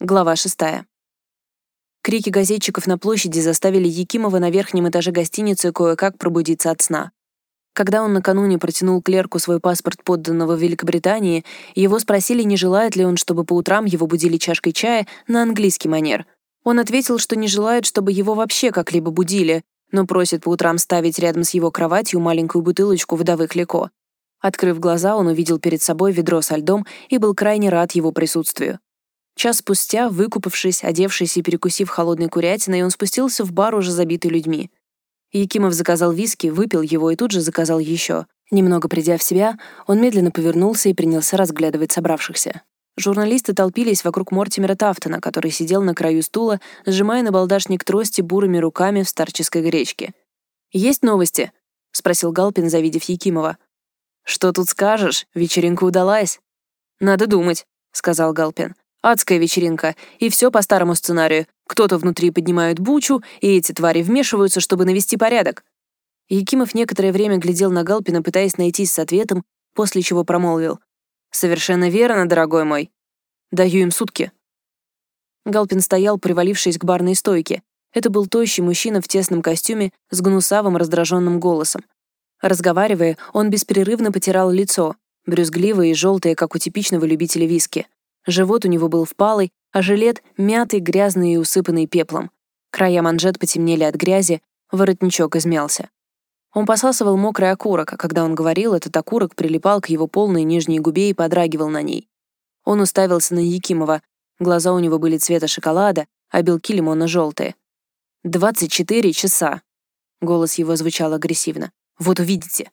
Глава шестая. Крики газетчиков на площади заставили Якимова на верхнем этаже гостиницы кое-как пробудиться от сна. Когда он накануне протянул клерку свой паспорт подданного Великобритании, его спросили, не желает ли он, чтобы по утрам его будили чашкой чая на английский манер. Он ответил, что не желает, чтобы его вообще как-либо будили, но просит по утрам ставить рядом с его кроватью маленькую бутылочку водовых леко. Открыв глаза, он увидел перед собой ведро со льдом и был крайне рад его присутствию. Час спустя, выкупавшись, одевшись и перекусив холодной курятиной, он спустился в бар, уже забитый людьми. Якимов заказал виски, выпил его и тут же заказал еще. Немного придя в себя, он медленно повернулся и принялся разглядывать собравшихся. Журналисты толпились вокруг Мортимера Тафтона, который сидел на краю стула, сжимая на балдашник трости бурыми руками в старческой гречке. «Есть новости?» — спросил Галпин, завидев Якимова. «Что тут скажешь? Вечеринка удалась». «Надо думать», — сказал Галпин. Адская вечеринка, и все по старому сценарию. Кто-то внутри поднимает бучу, и эти твари вмешиваются, чтобы навести порядок. Якимов некоторое время глядел на Галпина, пытаясь найтись с ответом, после чего промолвил. «Совершенно верно, дорогой мой. Даю им сутки». Галпин стоял, привалившись к барной стойке. Это был тощий мужчина в тесном костюме с гнусавым раздраженным голосом. Разговаривая, он беспрерывно потирал лицо, брюзгливое и желтое, как у типичного любителя виски. Живот у него был впалый, а жилет — мятый, грязный и усыпанный пеплом. Края манжет потемнели от грязи, воротничок измялся. Он посасывал мокрый окурок, а когда он говорил, этот окурок прилипал к его полной нижней губе и подрагивал на ней. Он уставился на Якимова. Глаза у него были цвета шоколада, а белки лимонно-желтые. «Двадцать четыре часа!» Голос его звучал агрессивно. «Вот увидите!»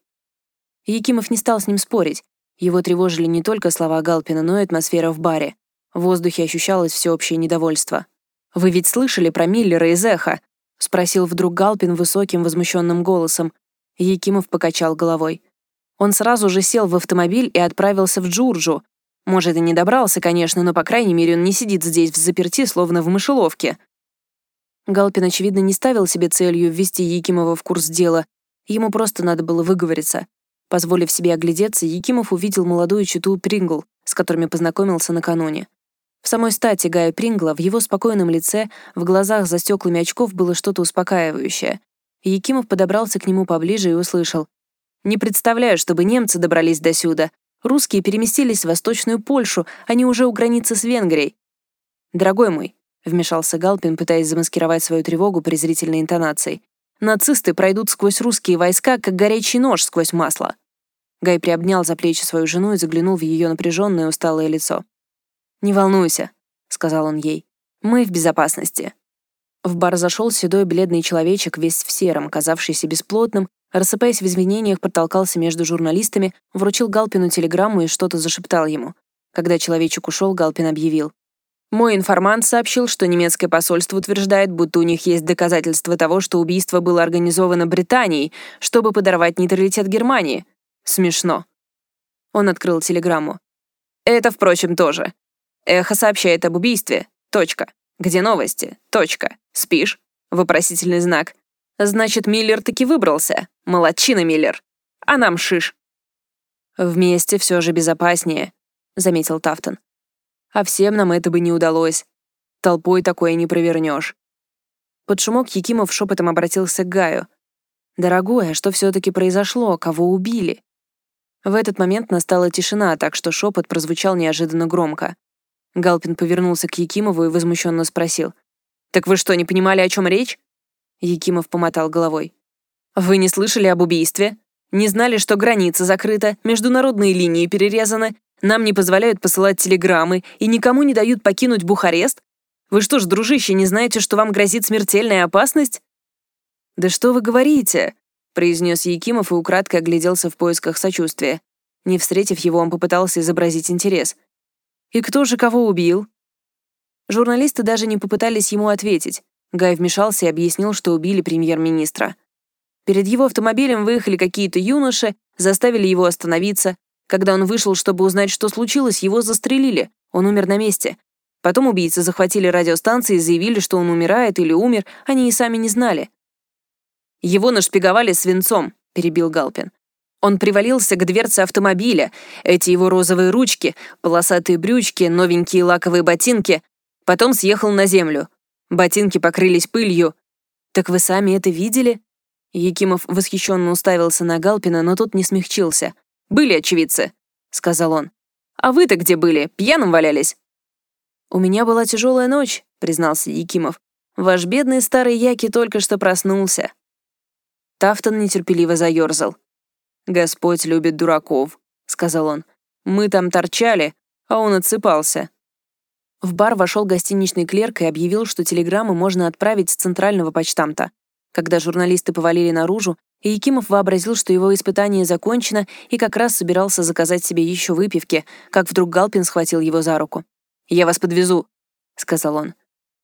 Якимов не стал с ним спорить. Его тревожили не только слова Галпина, но и атмосфера в баре. В воздухе ощущалось всеобщее недовольство. «Вы ведь слышали про Миллера из Эха?» — спросил вдруг Галпин высоким возмущенным голосом. Якимов покачал головой. Он сразу же сел в автомобиль и отправился в Джурджу. Может, и не добрался, конечно, но, по крайней мере, он не сидит здесь в заперти, словно в мышеловке. Галпин, очевидно, не ставил себе целью ввести Якимова в курс дела. Ему просто надо было выговориться. Позволив себе оглядеться, Якимов увидел молодую читу Прингл, с которыми познакомился накануне. В самой стати Гая Прингла, в его спокойном лице, в глазах за стеклами очков было что-то успокаивающее. Якимов подобрался к нему поближе и услышал. «Не представляю, чтобы немцы добрались до сюда. Русские переместились в Восточную Польшу, они уже у границы с Венгрией». «Дорогой мой», — вмешался Галпин, пытаясь замаскировать свою тревогу презрительной интонацией, «нацисты пройдут сквозь русские войска, как горячий нож сквозь масло». Гай приобнял за плечи свою жену и заглянул в ее напряженное усталое лицо. «Не волнуйся», — сказал он ей. «Мы в безопасности». В бар зашел седой бледный человечек, весь в сером, казавшийся бесплотным, рассыпаясь в извинениях, протолкался между журналистами, вручил Галпину телеграмму и что-то зашептал ему. Когда человечек ушел, Галпин объявил. «Мой информант сообщил, что немецкое посольство утверждает, будто у них есть доказательства того, что убийство было организовано Британией, чтобы подорвать нейтралитет Германии. Смешно. Он открыл телеграмму. Это, впрочем, тоже. Эхо сообщает об убийстве. Точка. Где новости? Точка. Спишь? Вопросительный знак. Значит, Миллер таки выбрался. Молодчина, Миллер. А нам шиш. Вместе все же безопаснее, заметил Тафтон. А всем нам это бы не удалось. Толпой такое не провернешь. Под шумок Якимов шепотом обратился к Гаю. «Дорогой, а что все-таки произошло? Кого убили?» В этот момент настала тишина, так что шепот прозвучал неожиданно громко. Галпин повернулся к Якимову и возмущенно спросил. «Так вы что, не понимали, о чем речь?» Якимов помотал головой. «Вы не слышали об убийстве? Не знали, что граница закрыта, международные линии перерезаны, нам не позволяют посылать телеграммы и никому не дают покинуть Бухарест? Вы что ж, дружище, не знаете, что вам грозит смертельная опасность?» «Да что вы говорите?» Произнес Якимов и украдкой огляделся в поисках сочувствия. Не встретив его, он попытался изобразить интерес. «И кто же кого убил?» Журналисты даже не попытались ему ответить. Гай вмешался и объяснил, что убили премьер-министра. Перед его автомобилем выехали какие-то юноши, заставили его остановиться. Когда он вышел, чтобы узнать, что случилось, его застрелили. Он умер на месте. Потом убийцы захватили радиостанции и заявили, что он умирает или умер, они и сами не знали. «Его нашпиговали свинцом», — перебил Галпин. Он привалился к дверце автомобиля. Эти его розовые ручки, полосатые брючки, новенькие лаковые ботинки. Потом съехал на землю. Ботинки покрылись пылью. Так вы сами это видели? Якимов восхищенно уставился на Галпина, но тот не смягчился. «Были очевидцы», — сказал он. «А вы-то где были? Пьяным валялись?» «У меня была тяжелая ночь», — признался Якимов. «Ваш бедный старый Яки только что проснулся». Тафтон нетерпеливо заерзал. «Господь любит дураков», — сказал он. «Мы там торчали, а он отсыпался». В бар вошел гостиничный клерк и объявил, что телеграммы можно отправить с центрального почтамта. Когда журналисты повалили наружу, Якимов вообразил, что его испытание закончено, и как раз собирался заказать себе еще выпивки, как вдруг Галпин схватил его за руку. «Я вас подвезу», — сказал он.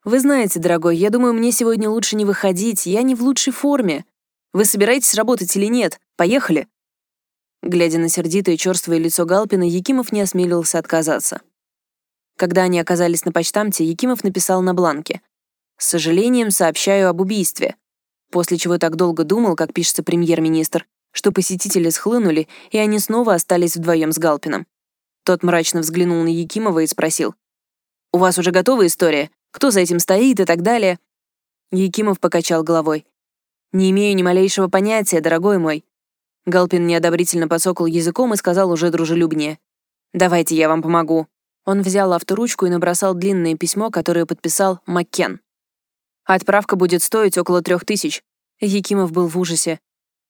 «Вы знаете, дорогой, я думаю, мне сегодня лучше не выходить, я не в лучшей форме. Вы собираетесь работать или нет? Поехали?» Глядя на сердитое черствое лицо Галпина, Якимов не осмелился отказаться. Когда они оказались на почтамте, Якимов написал на бланке. «С сожалением сообщаю об убийстве после чего так долго думал, как пишется премьер-министр, что посетители схлынули, и они снова остались вдвоем с Галпином. Тот мрачно взглянул на Якимова и спросил. «У вас уже готова история? Кто за этим стоит и так далее?» Якимов покачал головой. «Не имею ни малейшего понятия, дорогой мой». Галпин неодобрительно подсокал языком и сказал уже дружелюбнее. «Давайте я вам помогу». Он взял авторучку и набросал длинное письмо, которое подписал Маккен. Отправка будет стоить около трех тысяч. Якимов был в ужасе.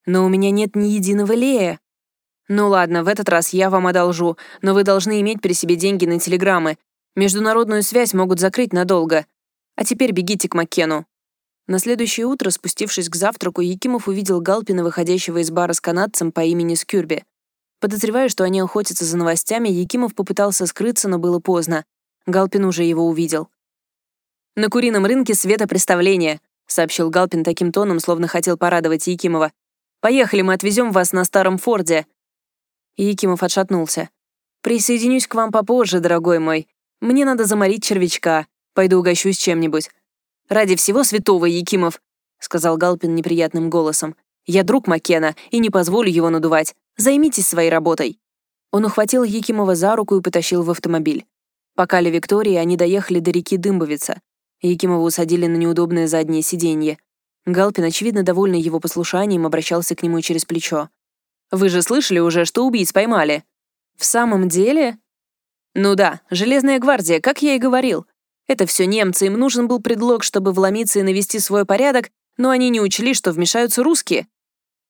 Но у меня нет ни единого лея. Ну ладно, в этот раз я вам одолжу, но вы должны иметь при себе деньги на телеграммы. Международную связь могут закрыть надолго. А теперь бегите к Маккену. На следующее утро, спустившись к завтраку, Якимов увидел Галпина, выходящего из бара с канадцем по имени Скюрби. Подозревая, что они охотятся за новостями, Якимов попытался скрыться, но было поздно. Галпин уже его увидел. «На курином рынке светопреставление», — сообщил Галпин таким тоном, словно хотел порадовать Якимова. «Поехали, мы отвезем вас на старом Форде». Якимов отшатнулся. «Присоединюсь к вам попозже, дорогой мой. Мне надо заморить червячка. Пойду угощусь чем-нибудь». «Ради всего святого, Якимов», — сказал Галпин неприятным голосом. «Я друг Маккена и не позволю его надувать. Займитесь своей работой». Он ухватил Якимова за руку и потащил в автомобиль. По Кале Виктории они доехали до реки Дымбовица. Якимова усадили на неудобное заднее сиденье. Галпин, очевидно, довольный его послушанием, обращался к нему через плечо. «Вы же слышали уже, что убийц поймали?» «В самом деле?» «Ну да, Железная гвардия, как я и говорил. Это все немцы, им нужен был предлог, чтобы вломиться и навести свой порядок, но они не учли, что вмешаются русские.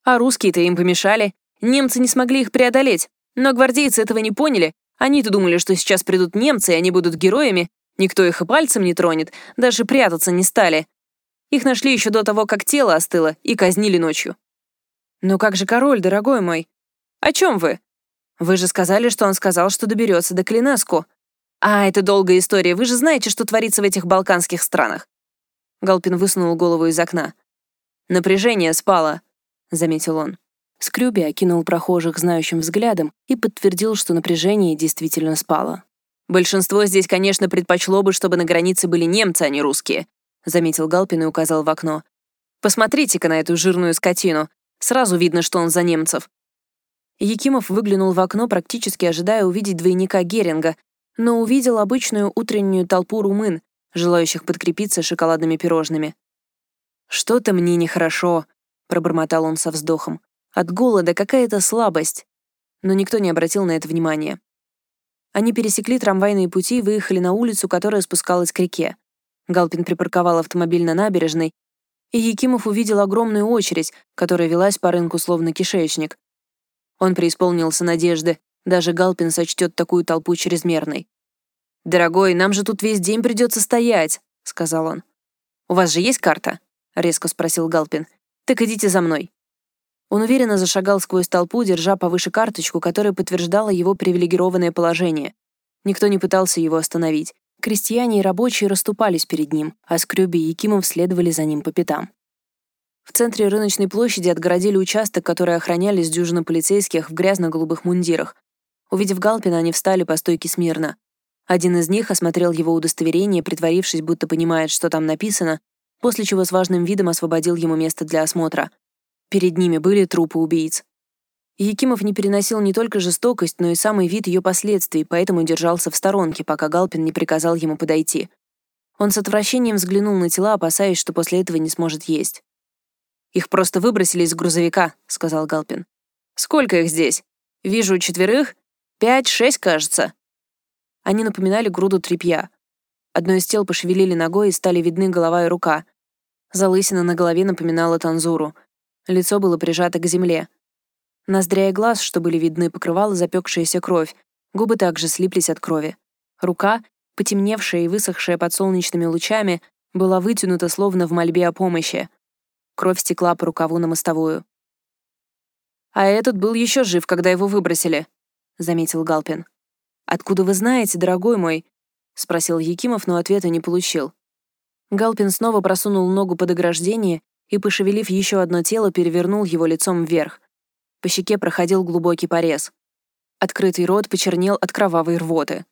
А русские-то им помешали. Немцы не смогли их преодолеть. Но гвардейцы этого не поняли. Они-то думали, что сейчас придут немцы, и они будут героями, Никто их и пальцем не тронет, даже прятаться не стали. Их нашли еще до того, как тело остыло, и казнили ночью. «Ну как же король, дорогой мой?» «О чем вы?» «Вы же сказали, что он сказал, что доберется до Клинеску». «А, это долгая история, вы же знаете, что творится в этих балканских странах». Галпин высунул голову из окна. «Напряжение спало», — заметил он. Скрюби окинул прохожих знающим взглядом и подтвердил, что напряжение действительно спало. «Большинство здесь, конечно, предпочло бы, чтобы на границе были немцы, а не русские», заметил Галпин и указал в окно. «Посмотрите-ка на эту жирную скотину. Сразу видно, что он за немцев». Якимов выглянул в окно, практически ожидая увидеть двойника Геринга, но увидел обычную утреннюю толпу румын, желающих подкрепиться шоколадными пирожными. «Что-то мне нехорошо», — пробормотал он со вздохом. «От голода какая-то слабость». Но никто не обратил на это внимания. Они пересекли трамвайные пути и выехали на улицу, которая спускалась к реке. Галпин припарковал автомобиль на набережной, и Якимов увидел огромную очередь, которая велась по рынку словно кишечник. Он преисполнился надежды, даже Галпин сочтет такую толпу чрезмерной. «Дорогой, нам же тут весь день придется стоять», — сказал он. «У вас же есть карта?» — резко спросил Галпин. «Так идите за мной». Он уверенно зашагал сквозь толпу, держа повыше карточку, которая подтверждала его привилегированное положение. Никто не пытался его остановить. Крестьяне и рабочие расступались перед ним, а Скрюби и Якимов следовали за ним по пятам. В центре рыночной площади отгородили участок, который охраняли с дюжины полицейских в грязно-голубых мундирах. Увидев Галпина, они встали по стойке смирно. Один из них осмотрел его удостоверение, притворившись, будто понимает, что там написано, после чего с важным видом освободил ему место для осмотра. Перед ними были трупы убийц. Якимов не переносил не только жестокость, но и самый вид ее последствий, поэтому держался в сторонке, пока Галпин не приказал ему подойти. Он с отвращением взглянул на тела, опасаясь, что после этого не сможет есть. «Их просто выбросили из грузовика», — сказал Галпин. «Сколько их здесь? Вижу четверых. Пять-шесть, кажется». Они напоминали груду тряпья. Одно из тел пошевелили ногой и стали видны голова и рука. Залысина на голове напоминала танзуру. Лицо было прижато к земле. Ноздря и глаз, что были видны, покрывала запекшаяся кровь. Губы также слиплись от крови. Рука, потемневшая и высохшая под солнечными лучами, была вытянута словно в мольбе о помощи. Кровь стекла по рукаву на мостовую. «А этот был еще жив, когда его выбросили», — заметил Галпин. «Откуда вы знаете, дорогой мой?» — спросил Якимов, но ответа не получил. Галпин снова просунул ногу под ограждение и, пошевелив еще одно тело, перевернул его лицом вверх. По щеке проходил глубокий порез. Открытый рот почернел от кровавой рвоты.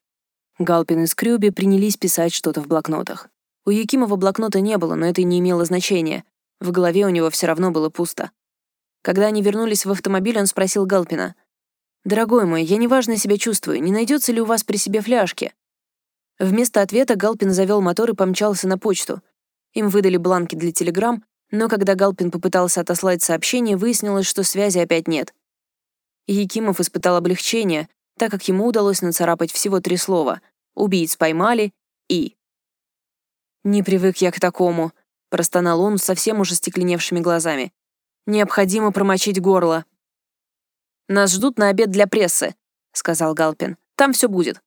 Галпин и Скрюби принялись писать что-то в блокнотах. У Якимова блокнота не было, но это не имело значения. В голове у него все равно было пусто. Когда они вернулись в автомобиль, он спросил Галпина. «Дорогой мой, я неважно себя чувствую. Не найдется ли у вас при себе фляжки?» Вместо ответа Галпин завел мотор и помчался на почту. Им выдали бланки для телеграмм, но когда Галпин попытался отослать сообщение, выяснилось, что связи опять нет. Якимов испытал облегчение, так как ему удалось нацарапать всего три слова «убийц поймали» и «Не привык я к такому», — простонал он совсем уже стекленевшими глазами. «Необходимо промочить горло». «Нас ждут на обед для прессы», — сказал Галпин. «Там все будет».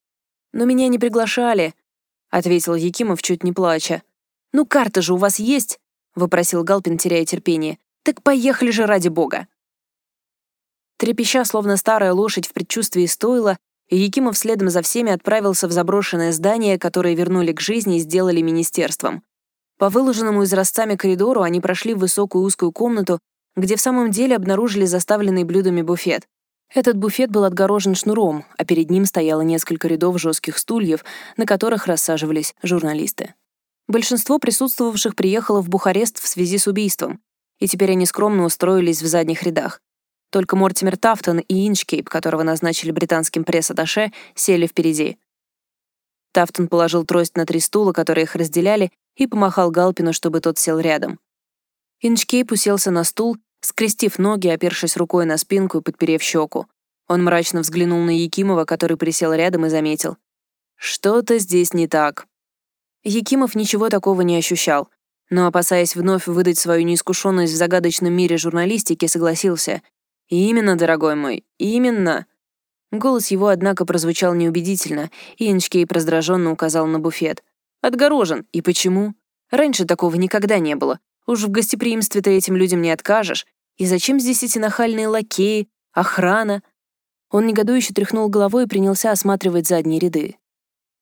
«Но меня не приглашали», — ответил Якимов, чуть не плача. «Ну, карта же у вас есть?» — вопросил Галпин, теряя терпение. «Так поехали же ради бога!» Трепеща, словно старая лошадь в предчувствии стойла, Якимов следом за всеми отправился в заброшенное здание, которое вернули к жизни и сделали министерством. По выложенному изразцами коридору они прошли в высокую узкую комнату, где в самом деле обнаружили заставленный блюдами буфет. Этот буфет был отгорожен шнуром, а перед ним стояло несколько рядов жестких стульев, на которых рассаживались журналисты. Большинство присутствовавших приехало в Бухарест в связи с убийством, и теперь они скромно устроились в задних рядах. Только Мортимер Тафтон и Инчкейп, которого назначили британским пресс-атташе, сели впереди. Тафтон положил трость на три стула, которые их разделяли, и помахал Галпину, чтобы тот сел рядом. Инчкейп уселся на стул, скрестив ноги, опершись рукой на спинку и подперев щеку. Он мрачно взглянул на Якимова, который присел рядом и заметил. «Что-то здесь не так». Якимов ничего такого не ощущал, но, опасаясь вновь выдать свою неискушенность в загадочном мире журналистики, согласился. «Именно, дорогой мой, именно!» Голос его, однако, прозвучал неубедительно, и Инчкейп раздраженно указал на буфет. «Отгорожен. И почему? Раньше такого никогда не было. Уж в гостеприимстве ты этим людям не откажешь. И зачем здесь эти нахальные лакеи, охрана?» Он негодующе тряхнул головой и принялся осматривать задние ряды.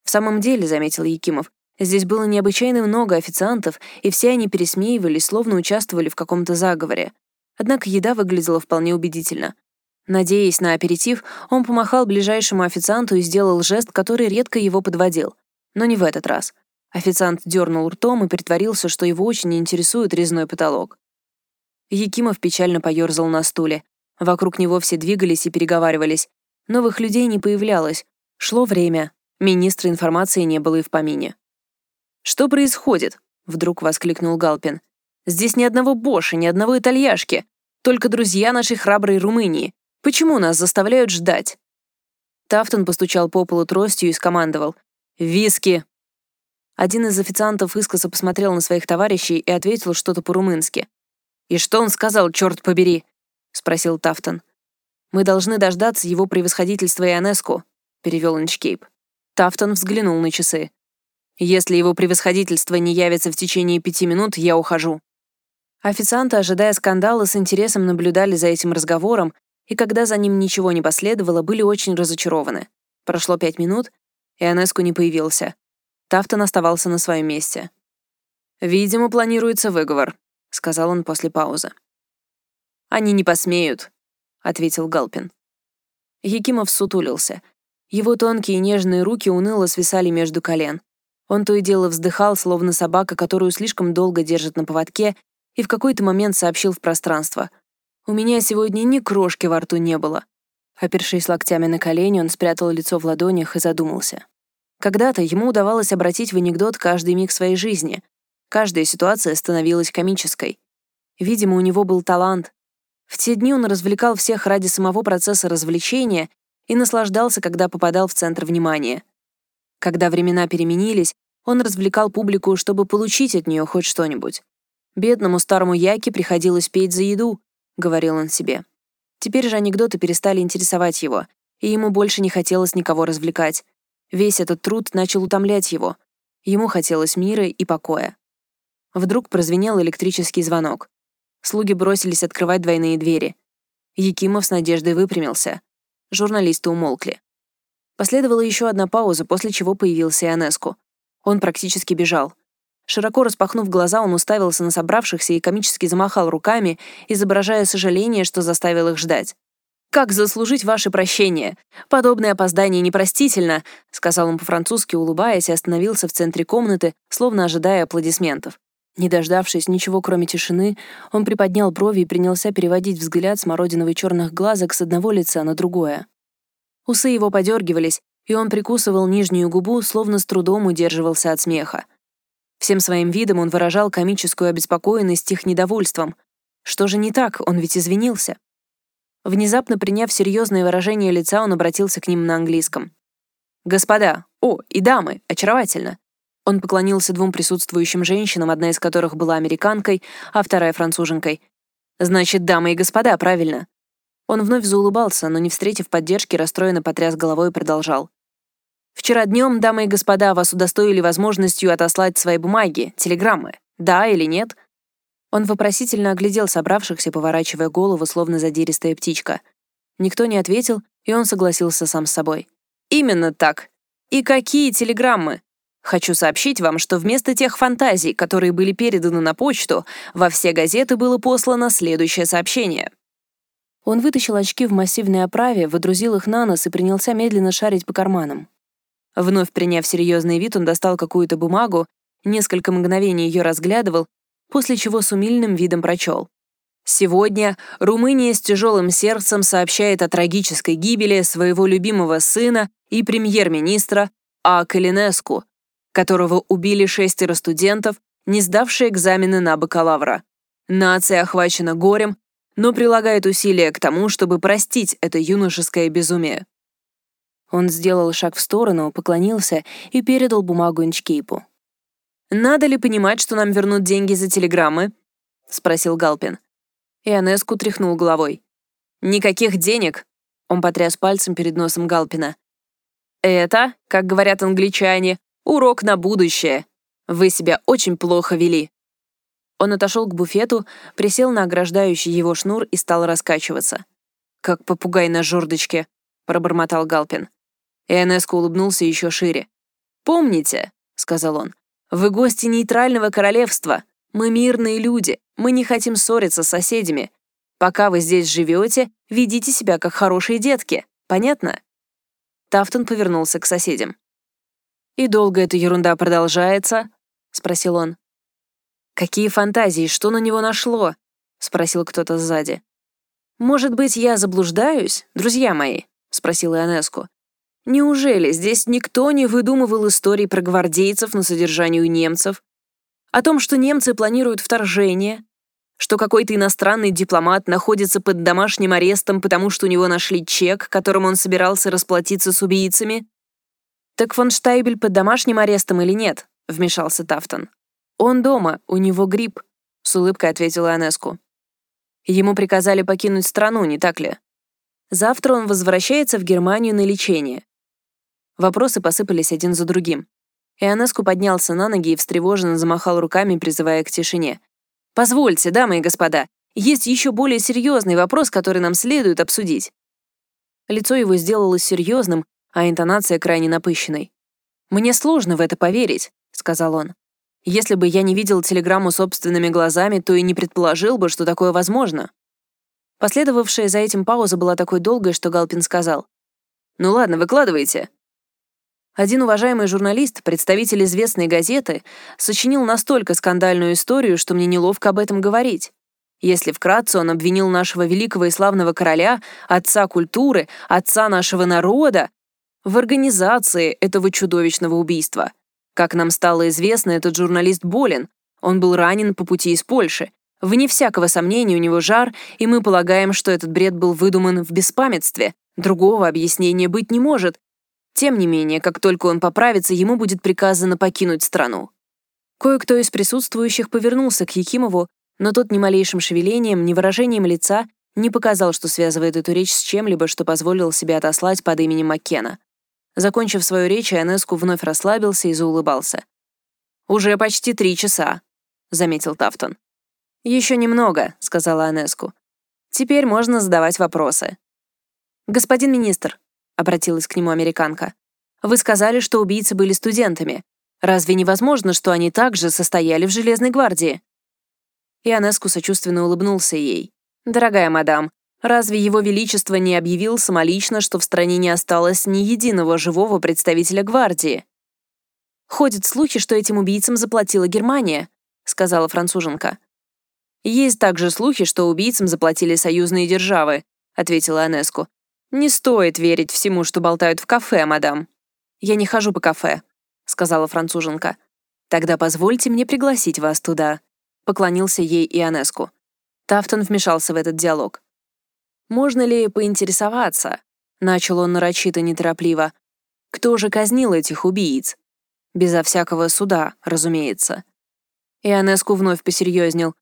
«В самом деле», — заметил Якимов, Здесь было необычайно много официантов, и все они пересмеивались, словно участвовали в каком-то заговоре. Однако еда выглядела вполне убедительно. Надеясь на аперитив, он помахал ближайшему официанту и сделал жест, который редко его подводил. Но не в этот раз. Официант дернул ртом и притворился, что его очень интересует резной потолок. Якимов печально поерзал на стуле. Вокруг него все двигались и переговаривались. Новых людей не появлялось. Шло время. Министра информации не было и в помине. «Что происходит?» — вдруг воскликнул Галпин. Здесь ни одного боша, ни одного итальяшки. Только друзья нашей храброй Румынии. Почему нас заставляют ждать?» Тафтон постучал по полу тростью и скомандовал. «Виски!» Один из официантов искоса посмотрел на своих товарищей и ответил что-то по-румынски. «И что он сказал, черт побери?» — спросил Тафтон. «Мы должны дождаться его превосходительства Ионеску», — перевел Инчкейп. Тафтон взглянул на часы. «Если его превосходительство не явится в течение пяти минут, я ухожу». Официанты, ожидая скандала, с интересом наблюдали за этим разговором, и когда за ним ничего не последовало, были очень разочарованы. Прошло пять минут, и Анеску не появился. Тафтон оставался на своем месте. «Видимо, планируется выговор», — сказал он после паузы. «Они не посмеют», — ответил Галпин. Якимов сутулился. Его тонкие нежные руки уныло свисали между колен. Он то и дело вздыхал, словно собака, которую слишком долго держат на поводке, и в какой-то момент сообщил в пространство. «У меня сегодня ни крошки во рту не было». Опершись локтями на колени, он спрятал лицо в ладонях и задумался. Когда-то ему удавалось обратить в анекдот каждый миг своей жизни. Каждая ситуация становилась комической. Видимо, у него был талант. В те дни он развлекал всех ради самого процесса развлечения и наслаждался, когда попадал в центр внимания. Когда времена переменились, он развлекал публику, чтобы получить от нее хоть что-нибудь. «Бедному старому Яке приходилось петь за еду», — говорил он себе. Теперь же анекдоты перестали интересовать его, и ему больше не хотелось никого развлекать. Весь этот труд начал утомлять его. Ему хотелось мира и покоя. Вдруг прозвенел электрический звонок. Слуги бросились открывать двойные двери. Якимов с надеждой выпрямился. Журналисты умолкли. Последовала еще одна пауза, после чего появился Ионеску. Он практически бежал. Широко распахнув глаза, он уставился на собравшихся и комически замахал руками, изображая сожаление, что заставил их ждать. «Как заслужить ваше прощение? Подобное опоздание непростительно», — сказал он по-французски, улыбаясь, и остановился в центре комнаты, словно ожидая аплодисментов. Не дождавшись ничего, кроме тишины, он приподнял брови и принялся переводить взгляд смородиновой черных глазок с одного лица на другое. Усы его подергивались, и он прикусывал нижнюю губу, словно с трудом удерживался от смеха. Всем своим видом он выражал комическую обеспокоенность их недовольством. Что же не так, он ведь извинился. Внезапно приняв серьезное выражение лица, он обратился к ним на английском. «Господа, о, и дамы, очаровательно!» Он поклонился двум присутствующим женщинам, одна из которых была американкой, а вторая — француженкой. «Значит, дамы и господа, правильно?» Он вновь заулыбался, но, не встретив поддержки, расстроенно потряс головой и продолжал. «Вчера днем, дамы и господа, вас удостоили возможностью отослать свои бумаги, телеграммы. Да или нет?» Он вопросительно оглядел собравшихся, поворачивая голову, словно задиристая птичка. Никто не ответил, и он согласился сам с собой. «Именно так. И какие телеграммы? Хочу сообщить вам, что вместо тех фантазий, которые были переданы на почту, во все газеты было послано следующее сообщение». Он вытащил очки в массивной оправе, выдрузил их на нос и принялся медленно шарить по карманам. Вновь приняв серьезный вид, он достал какую-то бумагу, несколько мгновений ее разглядывал после чего с умильным видом прочел. Сегодня Румыния с тяжелым сердцем сообщает о трагической гибели своего любимого сына и премьер-министра А. Калинеску, которого убили шестеро студентов, не сдавшие экзамены на бакалавра. Нация охвачена горем, но прилагает усилия к тому, чтобы простить это юношеское безумие. Он сделал шаг в сторону, поклонился и передал бумагу Инчкейпу. «Надо ли понимать, что нам вернут деньги за телеграммы?» — спросил Галпин. Ионеску тряхнул головой. «Никаких денег!» — он потряс пальцем перед носом Галпина. «Это, как говорят англичане, урок на будущее. Вы себя очень плохо вели». Он отошел к буфету, присел на ограждающий его шнур и стал раскачиваться. «Как попугай на жердочке», — пробормотал Галпин. Ионеску улыбнулся еще шире. «Помните», — сказал он, вы гости нейтрального королевства. Мы мирные люди. Мы не хотим ссориться с соседями. Пока вы здесь живете, ведите себя как хорошие детки. Понятно?» Тафтон повернулся к соседям. «И долго эта ерунда продолжается?» — спросил он. «Какие фантазии? Что на него нашло?» — спросил кто-то сзади. «Может быть, я заблуждаюсь, друзья мои?» — спросил Ионеску. Неужели здесь никто не выдумывал историй про гвардейцев на содержании у немцев? О том, что немцы планируют вторжение? Что какой-то иностранный дипломат находится под домашним арестом, потому что у него нашли чек, которым он собирался расплатиться с убийцами? «Так фон Штайбель под домашним арестом или нет?» — вмешался Тафтон. «Он дома, у него грипп», — с улыбкой ответила Анеску. Ему приказали покинуть страну, не так ли? Завтра он возвращается в Германию на лечение. Вопросы посыпались один за другим. Ионеску поднялся на ноги и встревоженно замахал руками, призывая к тишине. «Позвольте, дамы и господа, есть еще более серьезный вопрос, который нам следует обсудить». Лицо его сделалось серьезным, а интонация крайне напыщенной. «Мне сложно в это поверить», — сказал он. «Если бы я не видел телеграмму собственными глазами, то и не предположил бы, что такое возможно». Последовавшая за этим пауза была такой долгой, что Галпин сказал. «Ну ладно, выкладывайте». Один уважаемый журналист, представитель известной газеты, сочинил настолько скандальную историю, что мне неловко об этом говорить. Если вкратце, он обвинил нашего великого и славного короля, отца культуры, отца нашего народа. в организации этого чудовищного убийства. Как нам стало известно, этот журналист болен. Он был ранен по пути из Польши. Вне всякого сомнения у него жар, и мы полагаем, что этот бред был выдуман в беспамятстве. Другого объяснения быть не может. Тем не менее, как только он поправится, ему будет приказано покинуть страну. Кое-кто из присутствующих повернулся к Якимову, но тот ни малейшим шевелением, ни выражением лица не показал, что связывает эту речь с чем-либо, что позволил себе отослать под именем Маккена. Закончив свою речь, Ионеску вновь расслабился и заулыбался. «Уже почти три часа», — заметил Тафтон. «Еще немного», — сказала Анеску. «Теперь можно задавать вопросы». «Господин министр», — обратилась к нему американка, «вы сказали, что убийцы были студентами. Разве невозможно, что они также состояли в Железной гвардии?» Ионеску сочувственно улыбнулся ей. «Дорогая мадам, разве его величество не объявил самолично, что в стране не осталось ни единого живого представителя гвардии?» «Ходят слухи, что этим убийцам заплатила Германия», — сказала француженка. «Есть также слухи, что убийцам заплатили союзные державы», — ответила Анеску. «Не стоит верить всему, что болтают в кафе, мадам». «Я не хожу по кафе», — сказала француженка. «Тогда позвольте мне пригласить вас туда», — поклонился ей Ионеску. Тафтон вмешался в этот диалог. «Можно ли поинтересоваться?» — начал он нарочито неторопливо. «Кто же казнил этих убийц?» «Безо всякого суда, разумеется». Ионеску вновь посерьезнел.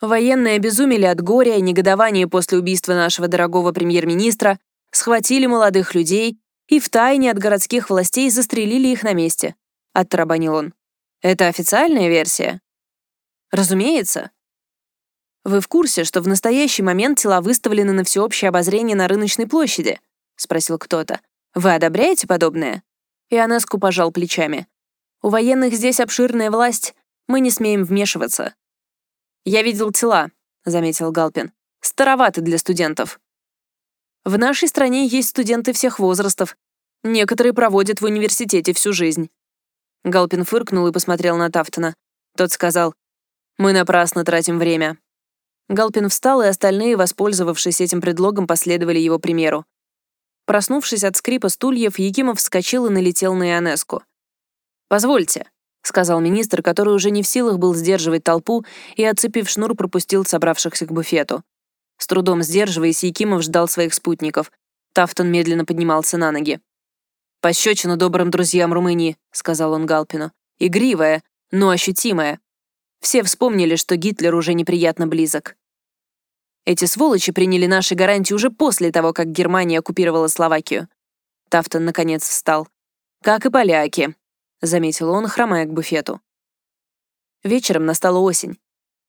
Военные обезумели от горя и негодования после убийства нашего дорогого премьер-министра, схватили молодых людей и втайне от городских властей застрелили их на месте. Оттарабанил он. Это официальная версия? Разумеется, «Вы в курсе, что в настоящий момент тела выставлены на всеобщее обозрение на рыночной площади?» — спросил кто-то. «Вы одобряете подобное?» Ионеску пожал плечами. «У военных здесь обширная власть. Мы не смеем вмешиваться». «Я видел тела», — заметил Галпин. «Староваты для студентов». «В нашей стране есть студенты всех возрастов. Некоторые проводят в университете всю жизнь». Галпин фыркнул и посмотрел на Тафтона. Тот сказал, «Мы напрасно тратим время. Галпин встал, и остальные, воспользовавшись этим предлогом, последовали его примеру. Проснувшись от скрипа стульев, Якимов вскочил и налетел на Ионеску. «Позвольте», — сказал министр, который уже не в силах был сдерживать толпу и, отцепив шнур, пропустил собравшихся к буфету. С трудом сдерживаясь, Якимов ждал своих спутников. Тафтон медленно поднимался на ноги. «Пощечина добрым друзьям Румынии», — сказал он Галпину. «Игривая, но ощутимая. Все вспомнили, что Гитлер уже неприятно близок. Эти сволочи приняли наши гарантии уже после того, как Германия оккупировала Словакию. Тафтон, наконец, встал. «Как и поляки», — заметил он, хромая к буфету. Вечером настала осень.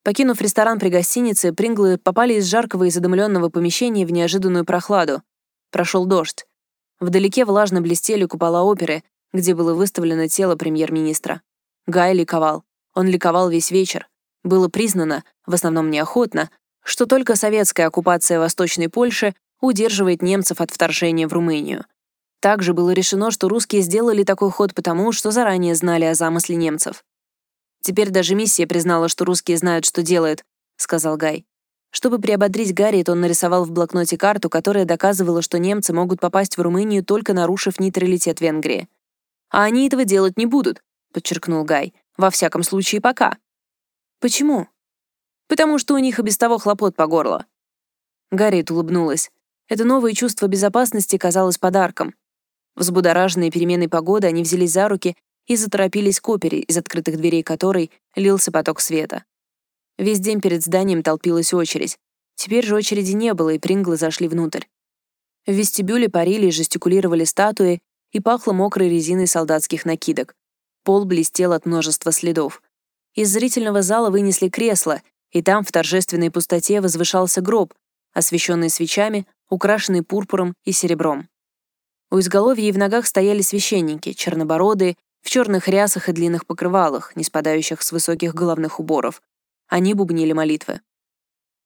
Покинув ресторан при гостинице, Принглы попали из жаркого и задымленного помещения в неожиданную прохладу. Прошел дождь. Вдалеке влажно блестели купола оперы, где было выставлено тело премьер-министра. Гай ликовал. Он ликовал весь вечер. Было признано, в основном неохотно, что только советская оккупация Восточной Польши удерживает немцев от вторжения в Румынию. Также было решено, что русские сделали такой ход потому, что заранее знали о замысле немцев. «Теперь даже миссия признала, что русские знают, что делают», — сказал Гай. Чтобы приободрить Гарриет, он нарисовал в блокноте карту, которая доказывала, что немцы могут попасть в Румынию, только нарушив нейтралитет Венгрии. «А они этого делать не будут», — подчеркнул Гай. «Во всяком случае, пока». «Почему?» потому что у них и без того хлопот по горло. Гарриет улыбнулась. Это новое чувство безопасности казалось подарком. Взбудораженные переменой погоды, они взялись за руки и заторопились к опере, из открытых дверей которой лился поток света. Весь день перед зданием толпилась очередь. Теперь же очереди не было, и Принглы зашли внутрь. В вестибюле парили и жестикулировали статуи, и пахло мокрой резиной солдатских накидок. Пол блестел от множества следов. Из зрительного зала вынесли кресла, и там в торжественной пустоте возвышался гроб, освещенный свечами, украшенный пурпуром и серебром. У изголовья и в ногах стояли священники, чернобородые, в черных рясах и длинных покрывалах, не спадающих с высоких головных уборов. Они бубнили молитвы.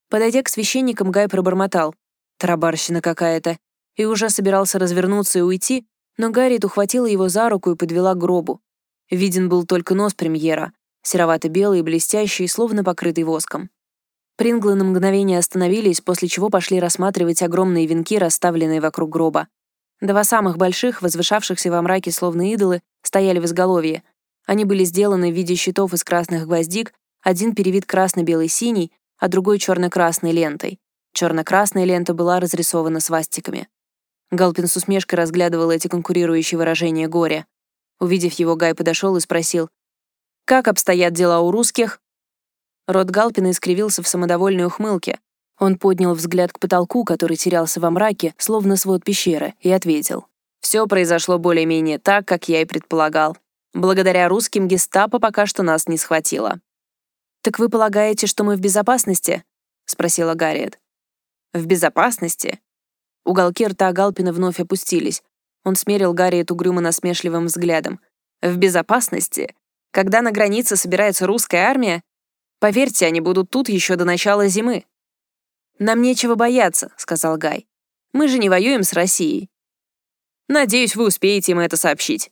Подойдя к священникам, Гай пробормотал. Тарабарщина какая-то. И уже собирался развернуться и уйти, но Гарриет ухватила его за руку и подвела к гробу. Виден был только нос премьера, серовато-белый блестящий, словно покрытый воском. Принглы на мгновение остановились, после чего пошли рассматривать огромные венки, расставленные вокруг гроба. Два самых больших, возвышавшихся во мраке словно идолы, стояли в изголовье. Они были сделаны в виде щитов из красных гвоздик, один перевит красно-белый-синий, а другой черно-красной лентой. Черно-красная лента была разрисована свастиками. Галпин с усмешкой разглядывал эти конкурирующие выражения горя. Увидев его, Гай подошел и спросил, «Как обстоят дела у русских?» Рот Галпина искривился в самодовольной ухмылке. Он поднял взгляд к потолку, который терялся во мраке, словно свод пещеры, и ответил. «Все произошло более-менее так, как я и предполагал. Благодаря русским гестапо пока что нас не схватило». «Так вы полагаете, что мы в безопасности?» — спросила Гарриет. «В безопасности?» Уголки рта Галпина вновь опустились. Он смерил Гарриет угрюмо-насмешливым взглядом. «В безопасности? Когда на границе собирается русская армия? Поверьте, они будут тут еще до начала зимы». «Нам нечего бояться», — сказал Гай. «Мы же не воюем с Россией». «Надеюсь, вы успеете им это сообщить».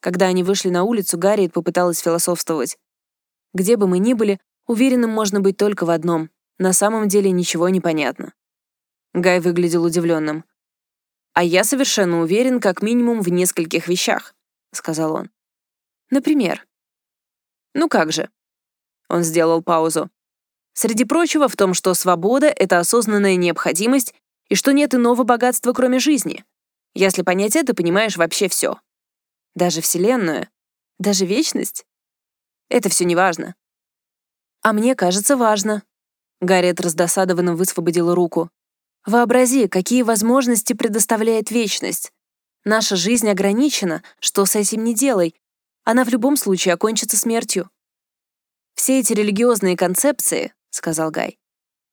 Когда они вышли на улицу, Гарриет попыталась философствовать. «Где бы мы ни были, уверенным можно быть только в одном. На самом деле ничего не понятно». Гай выглядел удивленным. «А я совершенно уверен как минимум в нескольких вещах», — сказал он. «Например?» «Ну как же?» Он сделал паузу. Среди прочего в том, что свобода — это осознанная необходимость и что нет иного богатства, кроме жизни. Если понять это, понимаешь вообще все. Даже Вселенную, даже вечность. Это все не важно. А мне кажется, важно. Гарриет раздосадованно высвободила руку. Вообрази, какие возможности предоставляет вечность. Наша жизнь ограничена, что с этим не делай. Она в любом случае окончится смертью. Все эти религиозные концепции, — сказал Гай.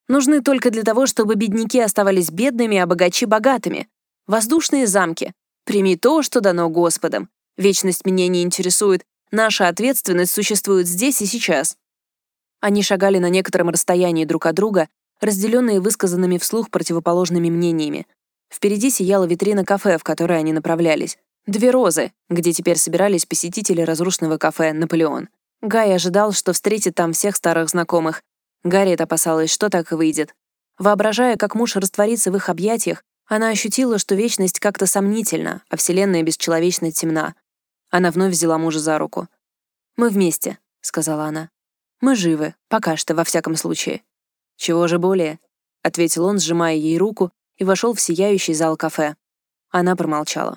«Нужны только для того, чтобы бедняки оставались бедными, а богачи — богатыми. Воздушные замки. Прими то, что дано Господом. Вечность меня не интересует. Наша ответственность существует здесь и сейчас». Они шагали на некотором расстоянии друг от друга, разделенные высказанными вслух противоположными мнениями. Впереди сияла витрина кафе, в которое они направлялись. Две розы, где теперь собирались посетители разрушенного кафе «Наполеон». Гай ожидал, что встретит там всех старых знакомых, Гарриет опасалась, что так и выйдет. Воображая, как муж растворится в их объятиях, она ощутила, что вечность как-то сомнительна, а Вселенная бесчеловечно темна. Она вновь взяла мужа за руку. «Мы вместе», — сказала она. «Мы живы, пока что, во всяком случае». «Чего же более?» — ответил он, сжимая ей руку, и вошел в сияющий зал кафе. Она промолчала.